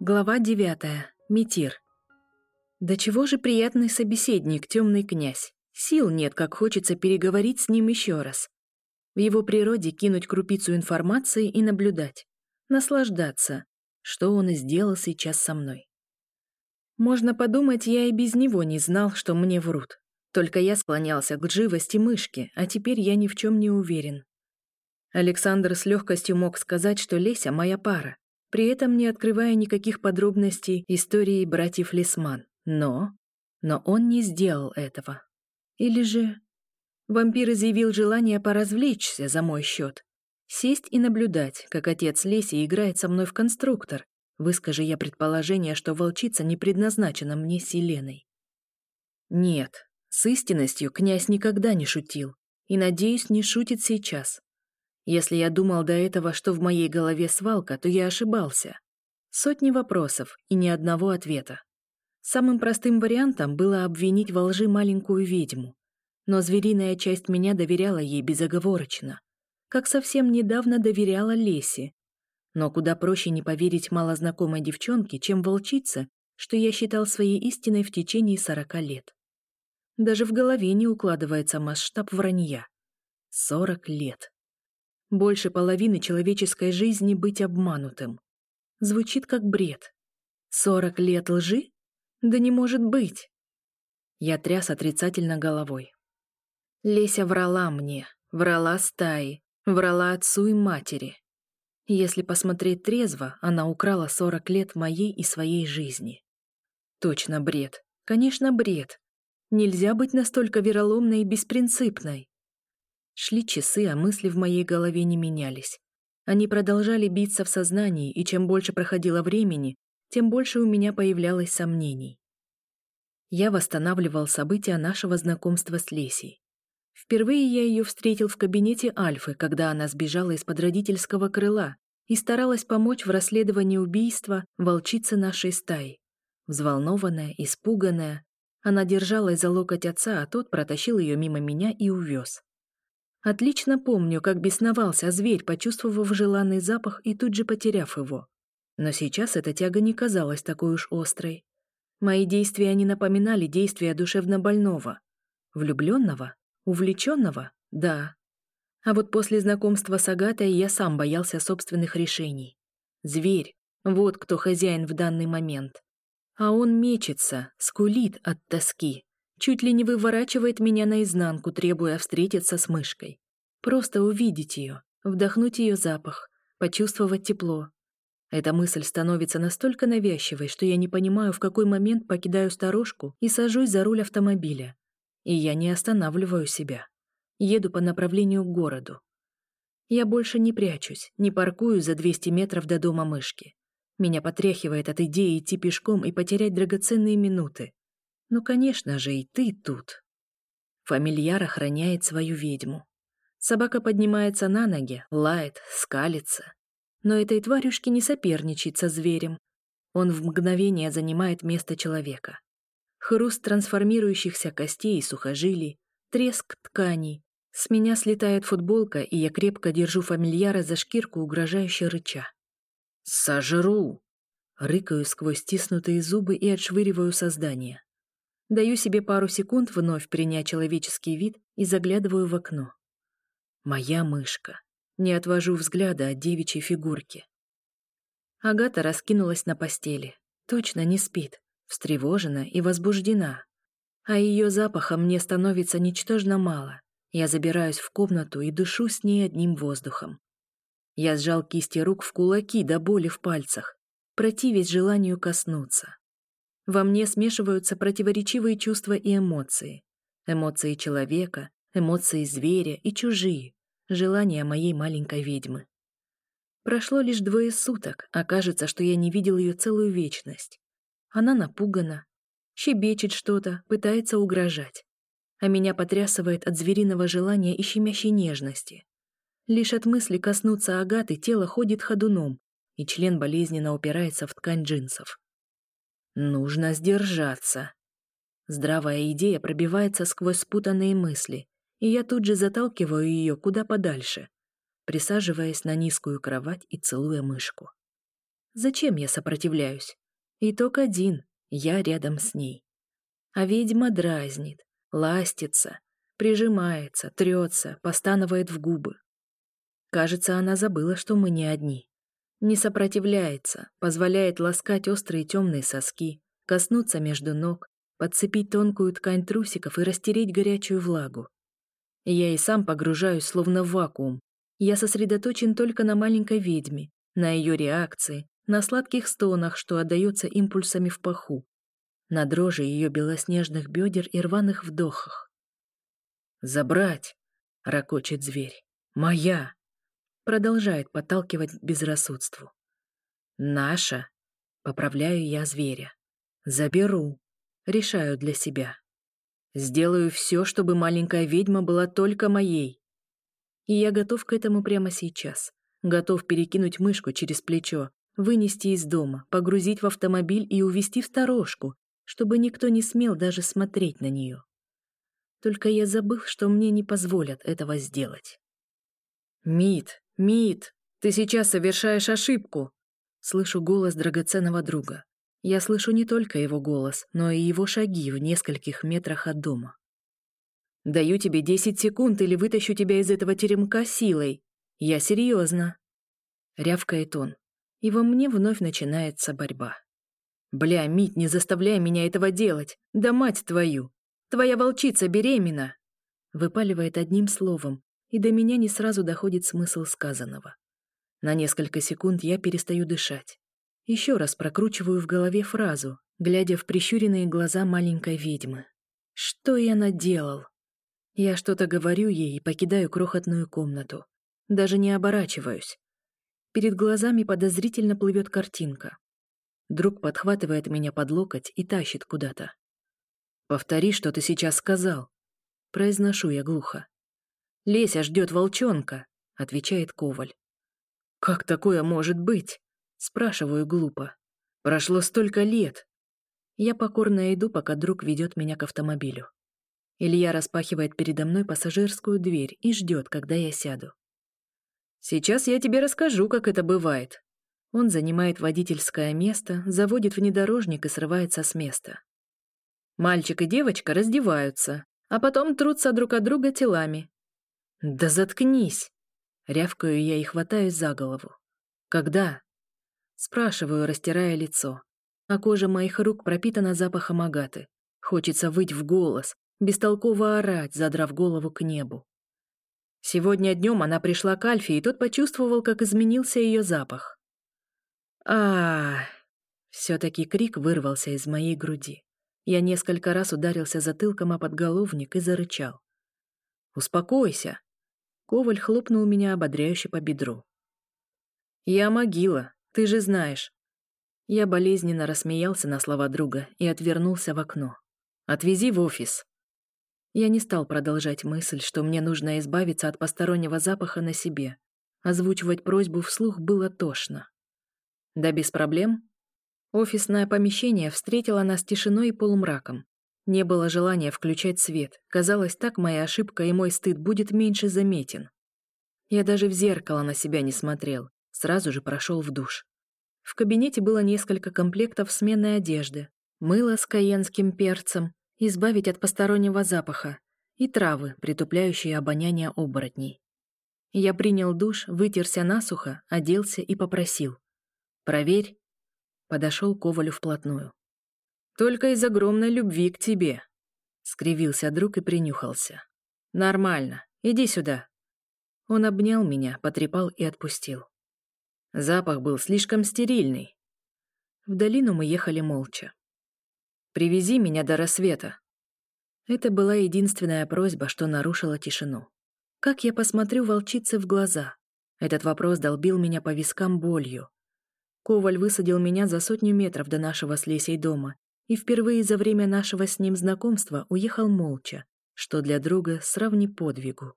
Глава девятая. Митир. Да чего же приятный собеседник, темный князь. Сил нет, как хочется переговорить с ним еще раз. В его природе кинуть крупицу информации и наблюдать. Наслаждаться, что он и сделал сейчас со мной. Можно подумать, я и без него не знал, что мне врут. Только я склонялся к живости мышки, а теперь я ни в чем не уверен. Александр с легкостью мог сказать, что Леся моя пара, при этом не открывая никаких подробностей истории братьев Лисман. Но... Но он не сделал этого. Или же... Вампир изъявил желание поразвлечься за мой счет. Сесть и наблюдать, как отец Леси играет со мной в конструктор, выскажи я предположение, что волчица не предназначена мне Селеной. Нет, с истинностью князь никогда не шутил, и, надеюсь, не шутит сейчас. Если я думал до этого, что в моей голове свалка, то я ошибался. Сотни вопросов и ни одного ответа. Самым простым вариантом было обвинить во лжи маленькую ведьму. Но звериная часть меня доверяла ей безоговорочно. Как совсем недавно доверяла Лесе. Но куда проще не поверить малознакомой девчонке, чем волчице, что я считал своей истиной в течение сорока лет. Даже в голове не укладывается масштаб вранья. Сорок лет. Больше половины человеческой жизни быть обманутым. Звучит как бред. Сорок лет лжи? Да не может быть. Я тряс отрицательно головой. Леся врала мне, врала стаи, врала отцу и матери. Если посмотреть трезво, она украла сорок лет моей и своей жизни. Точно бред. Конечно, бред. Нельзя быть настолько вероломной и беспринципной. Шли часы, а мысли в моей голове не менялись. Они продолжали биться в сознании, и чем больше проходило времени, тем больше у меня появлялось сомнений. Я восстанавливал события нашего знакомства с Лесей. Впервые я ее встретил в кабинете Альфы, когда она сбежала из-под родительского крыла и старалась помочь в расследовании убийства волчицы нашей стаи. Взволнованная, испуганная, она держалась за локоть отца, а тот протащил ее мимо меня и увез. Отлично помню, как бесновался зверь, почувствовав желанный запах и тут же потеряв его. Но сейчас эта тяга не казалась такой уж острой. Мои действия не напоминали действия душевно больного. Влюбленного? Увлеченного? Да. А вот после знакомства с Агатой я сам боялся собственных решений. Зверь. Вот кто хозяин в данный момент. А он мечется, скулит от тоски, Чуть ли не выворачивает меня наизнанку, требуя встретиться с мышкой. Просто увидеть ее, вдохнуть ее запах, почувствовать тепло. Эта мысль становится настолько навязчивой, что я не понимаю, в какой момент покидаю сторожку и сажусь за руль автомобиля. И я не останавливаю себя. Еду по направлению к городу. Я больше не прячусь, не паркую за 200 метров до дома мышки. Меня потряхивает от идеи идти пешком и потерять драгоценные минуты. Ну, конечно же, и ты тут. Фамильяр охраняет свою ведьму. Собака поднимается на ноги, лает, скалится. Но этой тварюшке не соперничает со зверем. Он в мгновение занимает место человека. Хруст трансформирующихся костей и сухожилий, треск тканей. С меня слетает футболка, и я крепко держу фамильяра за шкирку, угрожающе рыча. «Сожру!» Рыкаю сквозь стиснутые зубы и отшвыриваю создание. Даю себе пару секунд вновь принять человеческий вид и заглядываю в окно. Моя мышка. Не отвожу взгляда от девичьей фигурки. Агата раскинулась на постели. Точно не спит, встревожена и возбуждена. А ее запаха мне становится ничтожно мало. Я забираюсь в комнату и дышу с ней одним воздухом. Я сжал кисти рук в кулаки до боли в пальцах, противясь желанию коснуться. Во мне смешиваются противоречивые чувства и эмоции. Эмоции человека, эмоции зверя и чужие, желания моей маленькой ведьмы. Прошло лишь двое суток, а кажется, что я не видел ее целую вечность. Она напугана, щебечет что-то, пытается угрожать. А меня потрясывает от звериного желания и щемящей нежности. Лишь от мысли коснуться Агаты тело ходит ходуном, и член болезненно упирается в ткань джинсов. Нужно сдержаться. Здравая идея пробивается сквозь спутанные мысли, и я тут же заталкиваю ее куда подальше, присаживаясь на низкую кровать и целуя мышку. Зачем я сопротивляюсь? Итог один — я рядом с ней. А ведьма дразнит, ластится, прижимается, трется, постанывает в губы. Кажется, она забыла, что мы не одни. Не сопротивляется, позволяет ласкать острые темные соски, коснуться между ног, подцепить тонкую ткань трусиков и растереть горячую влагу. Я и сам погружаюсь словно в вакуум. Я сосредоточен только на маленькой ведьме, на ее реакции, на сладких стонах, что отдаются импульсами в паху, на дрожи ее белоснежных бедер и рваных вдохах. «Забрать!» — ракочет зверь. «Моя!» — продолжает подталкивать к безрассудству. «Наша!» — поправляю я зверя. «Заберу!» — решаю для себя. Сделаю все, чтобы маленькая ведьма была только моей. И я готов к этому прямо сейчас. Готов перекинуть мышку через плечо, вынести из дома, погрузить в автомобиль и увезти в сторожку, чтобы никто не смел даже смотреть на нее. Только я забыл, что мне не позволят этого сделать. «Мит, Мит, ты сейчас совершаешь ошибку!» Слышу голос драгоценного друга. Я слышу не только его голос, но и его шаги в нескольких метрах от дома. «Даю тебе десять секунд или вытащу тебя из этого теремка силой. Я серьезно!» Рявкает он, и во мне вновь начинается борьба. «Бля, Мить, не заставляй меня этого делать! Да мать твою! Твоя волчица беременна!» Выпаливает одним словом, и до меня не сразу доходит смысл сказанного. На несколько секунд я перестаю дышать. Еще раз прокручиваю в голове фразу, глядя в прищуренные глаза маленькой ведьмы. Что я наделал? Я что-то говорю ей и покидаю крохотную комнату. Даже не оборачиваюсь. Перед глазами подозрительно плывет картинка. Друг подхватывает меня под локоть и тащит куда-то. «Повтори, что ты сейчас сказал», — произношу я глухо. «Леся ждет волчонка», — отвечает Коваль. «Как такое может быть?» — спрашиваю глупо. «Прошло столько лет». Я покорно иду, пока друг ведет меня к автомобилю. Илья распахивает передо мной пассажирскую дверь и ждет, когда я сяду. Сейчас я тебе расскажу, как это бывает. Он занимает водительское место, заводит внедорожник и срывается с места. Мальчик и девочка раздеваются, а потом трутся друг от друга телами. «Да заткнись!» Рявкаю я и хватаюсь за голову. «Когда?» Спрашиваю, растирая лицо. А кожа моих рук пропитана запахом агаты. Хочется выть в голос, бестолково орать, задрав голову к небу. Сегодня днем она пришла к Альфе, и тот почувствовал, как изменился ее запах. а Все-таки крик вырвался из моей груди. Я несколько раз ударился затылком о подголовник и зарычал. «Успокойся!» Коваль хлопнул меня ободряюще по бедру. «Я могила, ты же знаешь». Я болезненно рассмеялся на слова друга и отвернулся в окно. «Отвези в офис». Я не стал продолжать мысль, что мне нужно избавиться от постороннего запаха на себе. Озвучивать просьбу вслух было тошно. Да без проблем. Офисное помещение встретило нас тишиной и полумраком. Не было желания включать свет. Казалось, так моя ошибка и мой стыд будет меньше заметен. Я даже в зеркало на себя не смотрел. Сразу же прошел в душ. В кабинете было несколько комплектов сменной одежды. Мыло с каенским перцем, избавить от постороннего запаха, и травы, притупляющие обоняние оборотней. Я принял душ, вытерся насухо, оделся и попросил. «Проверь». Подошел Ковалю вплотную. «Только из огромной любви к тебе», — скривился друг и принюхался. «Нормально. Иди сюда». Он обнял меня, потрепал и отпустил. Запах был слишком стерильный. В долину мы ехали молча. Привези меня до рассвета». Это была единственная просьба, что нарушила тишину. Как я посмотрю волчице в глаза? Этот вопрос долбил меня по вискам болью. Коваль высадил меня за сотню метров до нашего с Лесей дома и впервые за время нашего с ним знакомства уехал молча, что для друга сравни подвигу.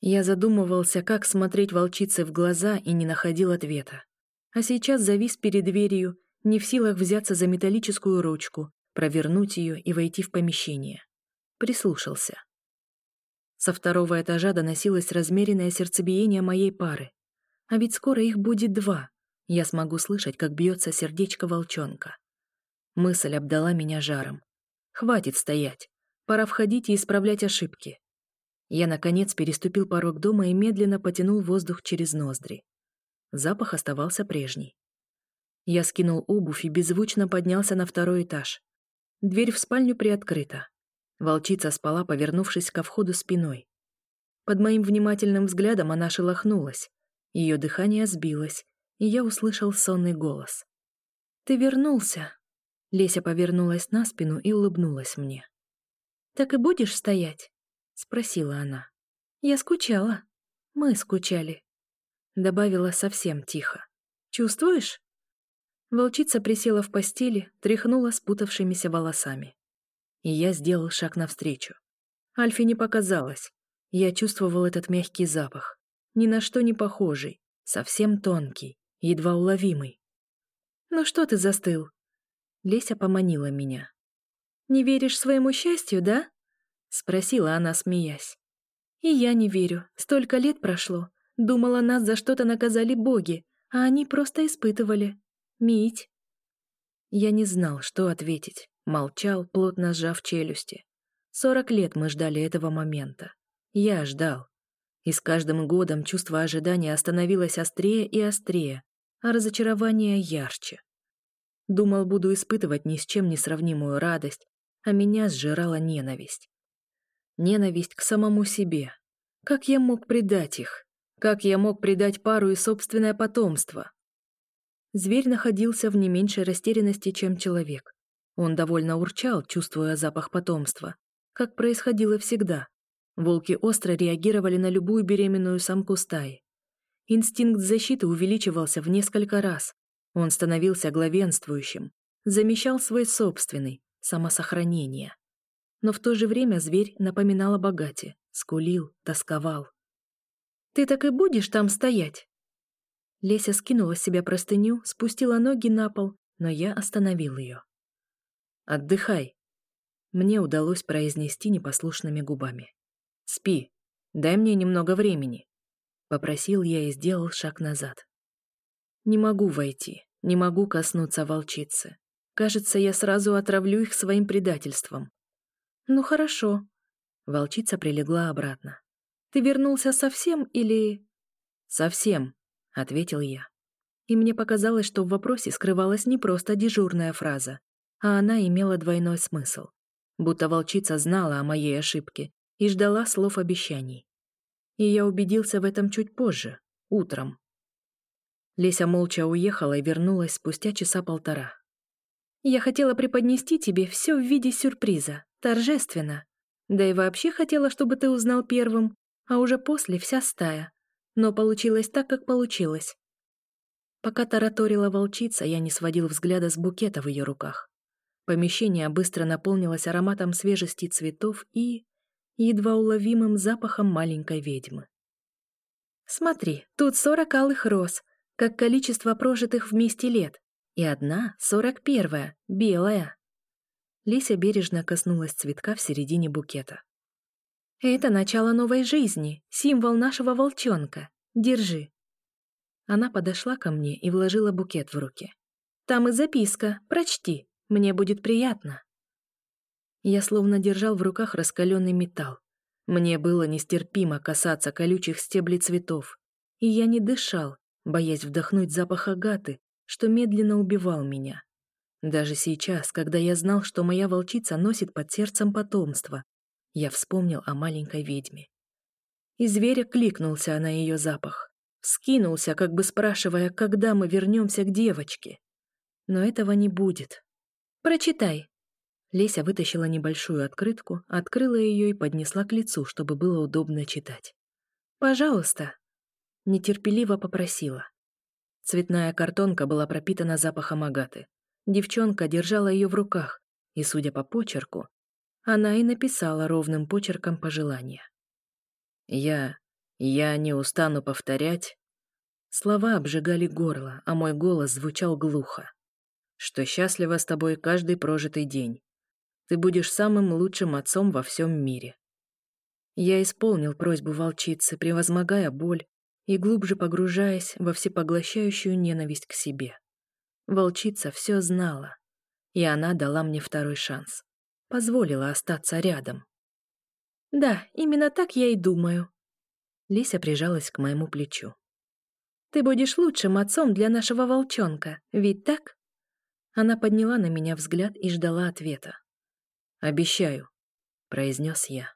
Я задумывался, как смотреть волчице в глаза и не находил ответа. А сейчас завис перед дверью, не в силах взяться за металлическую ручку, провернуть ее и войти в помещение. Прислушался. Со второго этажа доносилось размеренное сердцебиение моей пары. А ведь скоро их будет два. Я смогу слышать, как бьется сердечко волчонка. Мысль обдала меня жаром. Хватит стоять. Пора входить и исправлять ошибки. Я, наконец, переступил порог дома и медленно потянул воздух через ноздри. Запах оставался прежний. Я скинул обувь и беззвучно поднялся на второй этаж. Дверь в спальню приоткрыта. Волчица спала, повернувшись ко входу спиной. Под моим внимательным взглядом она шелохнулась. Ее дыхание сбилось, и я услышал сонный голос. «Ты вернулся!» Леся повернулась на спину и улыбнулась мне. «Так и будешь стоять?» — спросила она. «Я скучала. Мы скучали». Добавила совсем тихо. «Чувствуешь?» Волчица присела в постели, тряхнула спутавшимися волосами. И я сделал шаг навстречу. Альфе не показалось. Я чувствовал этот мягкий запах. Ни на что не похожий, совсем тонкий, едва уловимый. «Ну что ты застыл?» Леся поманила меня. «Не веришь своему счастью, да?» Спросила она, смеясь. «И я не верю. Столько лет прошло. Думала, нас за что-то наказали боги, а они просто испытывали. Мить!» Я не знал, что ответить. Молчал, плотно сжав челюсти. Сорок лет мы ждали этого момента. Я ждал. И с каждым годом чувство ожидания становилось острее и острее, а разочарование ярче. Думал, буду испытывать ни с чем не сравнимую радость, а меня сжирала ненависть. Ненависть к самому себе. Как я мог предать их? Как я мог предать пару и собственное потомство? Зверь находился в не меньшей растерянности, чем человек. Он довольно урчал, чувствуя запах потомства, как происходило всегда. Волки остро реагировали на любую беременную самку стаи. Инстинкт защиты увеличивался в несколько раз. Он становился главенствующим, замещал свой собственный, самосохранение. Но в то же время зверь напоминал о богате, скулил, тосковал. «Ты так и будешь там стоять?» Леся скинула с себя простыню, спустила ноги на пол, но я остановил ее. «Отдыхай!» Мне удалось произнести непослушными губами. «Спи, дай мне немного времени», — попросил я и сделал шаг назад. «Не могу войти, не могу коснуться волчицы. Кажется, я сразу отравлю их своим предательством». «Ну хорошо». Волчица прилегла обратно. «Ты вернулся совсем или...» «Совсем», ответил я. И мне показалось, что в вопросе скрывалась не просто дежурная фраза, а она имела двойной смысл. Будто волчица знала о моей ошибке и ждала слов обещаний. И я убедился в этом чуть позже, утром. Леся молча уехала и вернулась спустя часа полтора. «Я хотела преподнести тебе все в виде сюрприза, торжественно. Да и вообще хотела, чтобы ты узнал первым, а уже после вся стая но получилось так, как получилось. Пока тараторила волчица, я не сводил взгляда с букета в ее руках. Помещение быстро наполнилось ароматом свежести цветов и... едва уловимым запахом маленькой ведьмы. «Смотри, тут сорок алых роз, как количество прожитых вместе лет, и одна — сорок первая, белая». Лися бережно коснулась цветка в середине букета. Это начало новой жизни, символ нашего волчонка. Держи. Она подошла ко мне и вложила букет в руки. Там и записка, прочти, мне будет приятно. Я словно держал в руках раскаленный металл. Мне было нестерпимо касаться колючих стеблей цветов, и я не дышал, боясь вдохнуть запах агаты, что медленно убивал меня. Даже сейчас, когда я знал, что моя волчица носит под сердцем потомство, я вспомнил о маленькой ведьме. И зверя кликнулся на ее запах. Вскинулся, как бы спрашивая, когда мы вернемся к девочке. Но этого не будет. «Прочитай». Леся вытащила небольшую открытку, открыла ее и поднесла к лицу, чтобы было удобно читать. «Пожалуйста», — нетерпеливо попросила. Цветная картонка была пропитана запахом агаты. Девчонка держала ее в руках, и, судя по почерку, она и написала ровным почерком пожелания. «Я... я не устану повторять...» Слова обжигали горло, а мой голос звучал глухо. «Что счастлива с тобой каждый прожитый день. Ты будешь самым лучшим отцом во всем мире». Я исполнил просьбу волчицы, превозмогая боль, и глубже погружаясь во всепоглощающую ненависть к себе. Волчица все знала, и она дала мне второй шанс. Позволила остаться рядом. «Да, именно так я и думаю». Лися прижалась к моему плечу. «Ты будешь лучшим отцом для нашего волчонка, ведь так?» Она подняла на меня взгляд и ждала ответа. «Обещаю», — произнес я.